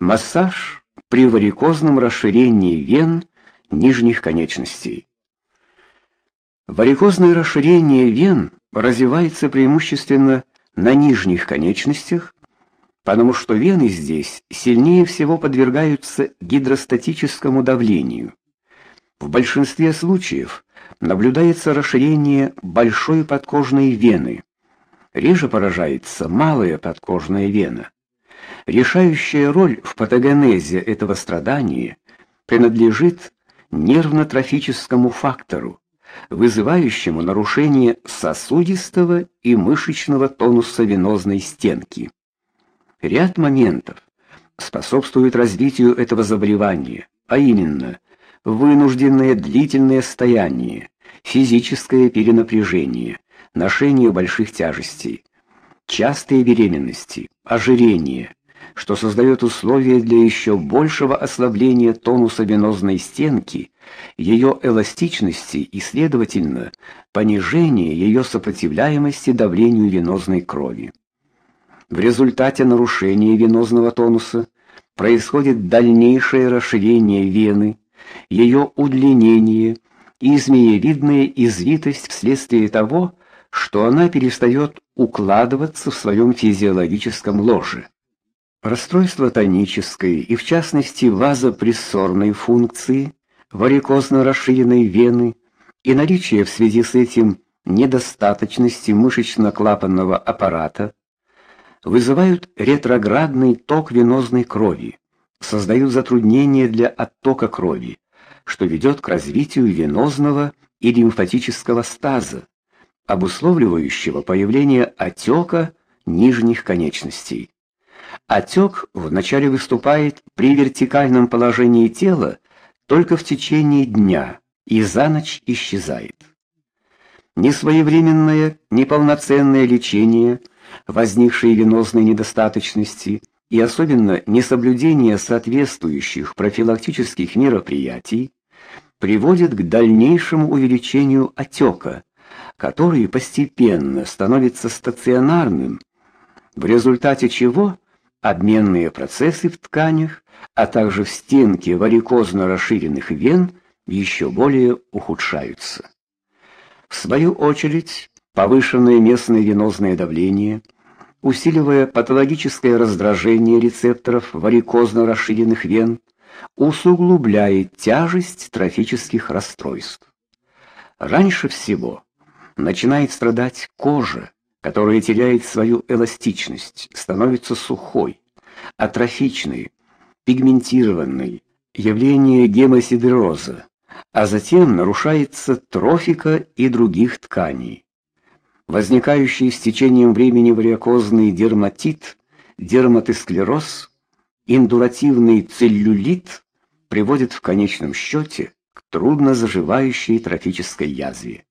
Массаж при варикозном расширении вен нижних конечностей. Варикозное расширение вен развивается преимущественно на нижних конечностях, потому что вены здесь сильнее всего подвергаются гидростатическому давлению. В большинстве случаев наблюдается расширение большой подкожной вены. Реже поражается малая подкожная вена. Решающая роль в патогенезе этого страдания принадлежит нервно-трофическому фактору, вызывающему нарушение сосудистого и мышечного тонуса венозной стенки. Ряд моментов способствует развитию этого заболевания, а именно вынужденное длительное стояние, физическое перенапряжение, ношение больших тяжестей, частые беременности, ожирение, что создает условия для еще большего ослабления тонуса венозной стенки, ее эластичности и, следовательно, понижения ее сопротивляемости давлению венозной крови. В результате нарушения венозного тонуса происходит дальнейшее расширение вены, ее удлинение и змеевидная извитость вследствие того, что она перестает укладываться в своем физиологическом ложе. Расстройство тонической и в частности вазопрессорной функции, варикозно расширенной вены и наличие в связи с этим недостаточности мышечно-клапанного аппарата вызывают ретроградный ток венозной крови, создают затруднения для оттока крови, что ведет к развитию венозного и лимфатического стаза, обусловливающего появление отека нижних конечностей. Отек вначале выступает при вертикальном положении тела только в течение дня и за ночь исчезает. Несвоевременное, неполноценное лечение возникшей венозной недостаточности и особенно несоблюдение соответствующих профилактических мероприятий приводит к дальнейшему увеличению отека, который постепенно становится стационарным, в результате чего Обменные процессы в тканях, а также в стенке варикозно расширенных вен еще более ухудшаются. В свою очередь, повышенное местное венозное давление, усиливая патологическое раздражение рецепторов варикозно расширенных вен, усугубляет тяжесть трофических расстройств. Раньше всего начинает страдать кожа, которая теряет свою эластичность, становится сухой, атрофичной, пигментированной, явление гемосидероза, а затем нарушается трофика и других тканей. Возникающий с течением времени варикозный дерматит, дерматосклероз, индуративный целлюлит приводит в конечном счете к трудно заживающей трофической язве.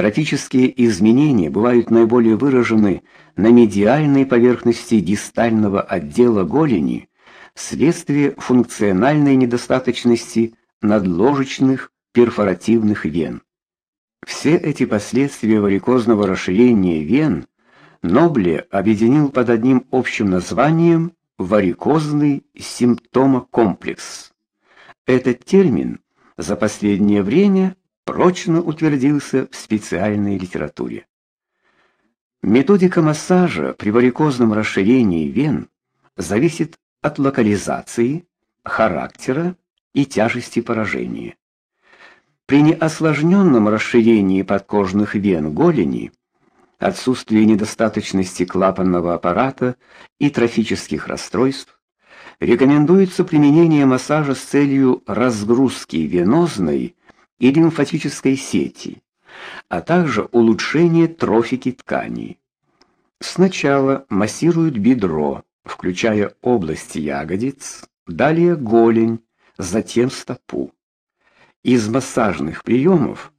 Трофические изменения бывают наиболее выражены на медиальной поверхности дистального отдела голени вследствие функциональной недостаточности надложечных перфоративных вен. Все эти последствия варикозного расширения вен Нобле объединил под одним общим названием варикозный симптомокомплекс. Этот термин за последнее время прочно утвердился в специальной литературе. Методика массажа при варикозном расширении вен зависит от локализации, характера и тяжести поражения. При неосложненном расширении подкожных вен голени, отсутствии недостаточности клапанного аппарата и трофических расстройств, рекомендуется применение массажа с целью разгрузки венозной и лимфатической сети, а также улучшение трофики тканей. Сначала массируют бедро, включая область ягодиц, далее голень, затем стопу. Из массажных приемов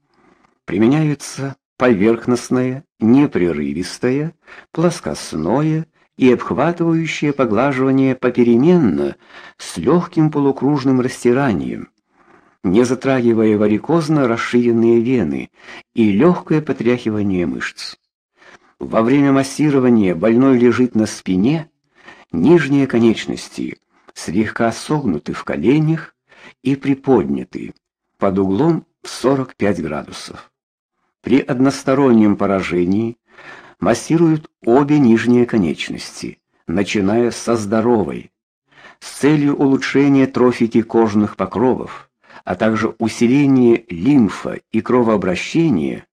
применяются поверхностное, непрерывистое, плоскостное и обхватывающее поглаживание попеременно с легким полукружным растиранием, не затрагивая варикозно расширенные вены и легкое потряхивание мышц. Во время массирования больной лежит на спине, нижние конечности слегка согнуты в коленях и приподняты под углом в 45 градусов. При одностороннем поражении массируют обе нижние конечности, начиная со здоровой, с целью улучшения трофики кожных покровов, а также усиления лимфа и кровообращения.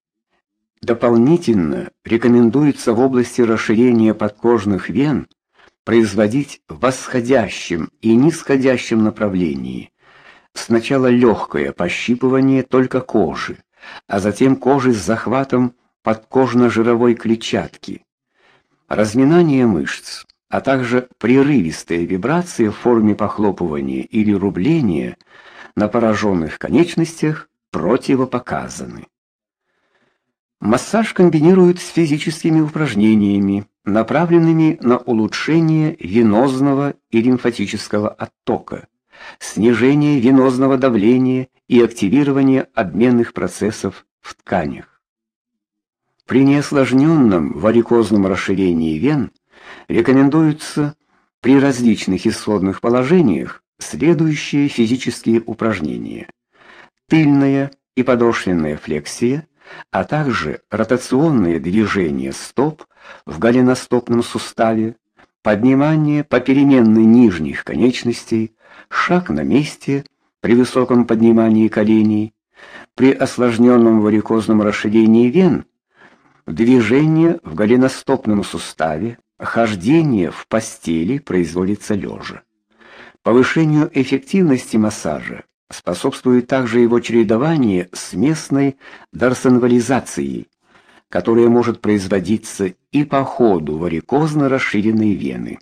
Дополнительно рекомендуется в области расширения подкожных вен производить в восходящем и нисходящем направлении. Сначала легкое пощипывание только кожи, а затем кожи с захватом подкожно-жировой клетчатки. Разминание мышц, а также прерывистые вибрации в форме похлопывания или рубления на пораженных конечностях противопоказаны. Массаж комбинируют с физическими упражнениями, направленными на улучшение венозного и лимфатического оттока, снижение венозного давления и активирование обменных процессов в тканях. При неосложненном варикозном расширении вен рекомендуются при различных исходных положениях следующие физические упражнения: тыльная и подошвенная флексия, а также ротационные движения стоп в голеностопном суставе, поднимание попеременно нижних конечностей, шаг на месте при высоком поднимании коленей, при осложненном варикозном расширении вен, движение в голеностопном суставе, хождение в постели производится лежа. Повышению эффективности массажа способствует также его чередование с местной дарсонвализацией, которая может производиться и по ходу варикозно расширенной вены.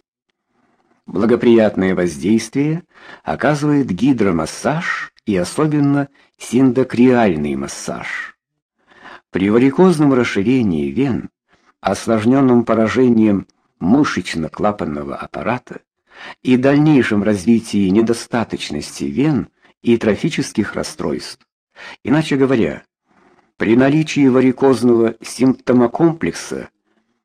Благоприятное воздействие оказывает гидромассаж и особенно синдокриальный массаж. При варикозном расширении вен, осложненном поражением мышечно-клапанного аппарата и дальнейшем развитии недостаточности вен и трофических расстройств, иначе говоря, при наличии варикозного симптомокомплекса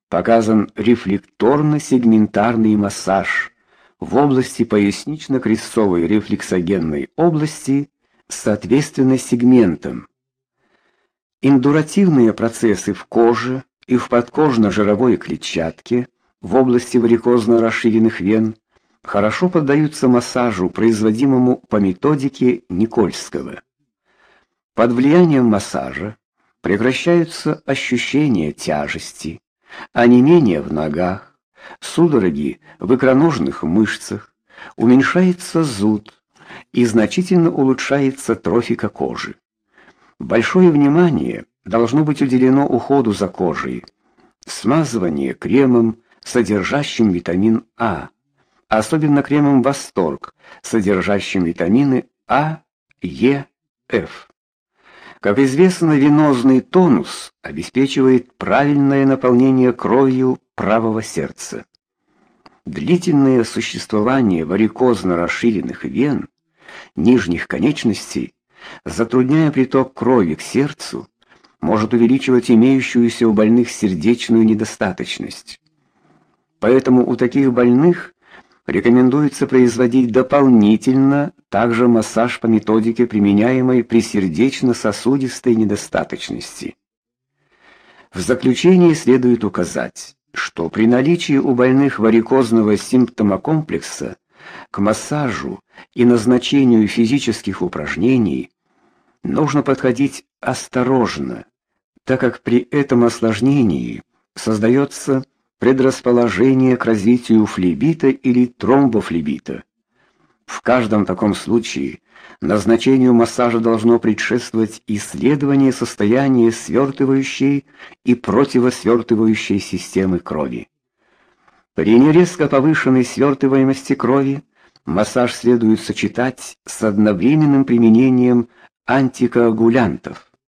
показан рефлекторно-сегментарный массаж в области пояснично-крестцовой рефлексогенной области соответственно сегментам. Индуративные процессы в коже и в подкожно-жировой клетчатке в области варикозно расширенных вен хорошо поддаются массажу, производимому по методике Никольского. Под влиянием массажа прекращаются ощущения тяжести, онемение в ногах, судороги в икроножных мышцах, уменьшается зуд и значительно улучшается трофика кожи. Большое внимание должно быть уделено уходу за кожей. Смазывание кремом, содержащим витамин А, особенно кремом Восторг, содержащим витамины А, Е, Ф. Как известно, венозный тонус обеспечивает правильное наполнение кровью правого сердца. Длительное существование варикозно расширенных вен нижних конечностей, затрудняя приток крови к сердцу, может увеличивать имеющуюся у больных сердечную недостаточность. Поэтому у таких больных рекомендуется производить дополнительно также массаж по методике, применяемой при сердечно-сосудистой недостаточности. В заключение следует указать, что при наличии у больных варикозного симптомокомплекса к массажу и назначению физических упражнений нужно подходить осторожно, так как при этом осложнении создается предрасположение к развитию флебита или тромбофлебита. В каждом таком случае назначению массажа должно предшествовать исследование состояния свертывающей и противосвертывающей системы крови. При нерезко повышенной свертываемости крови массаж следует сочетать с одновременным применением антикоагулянтов.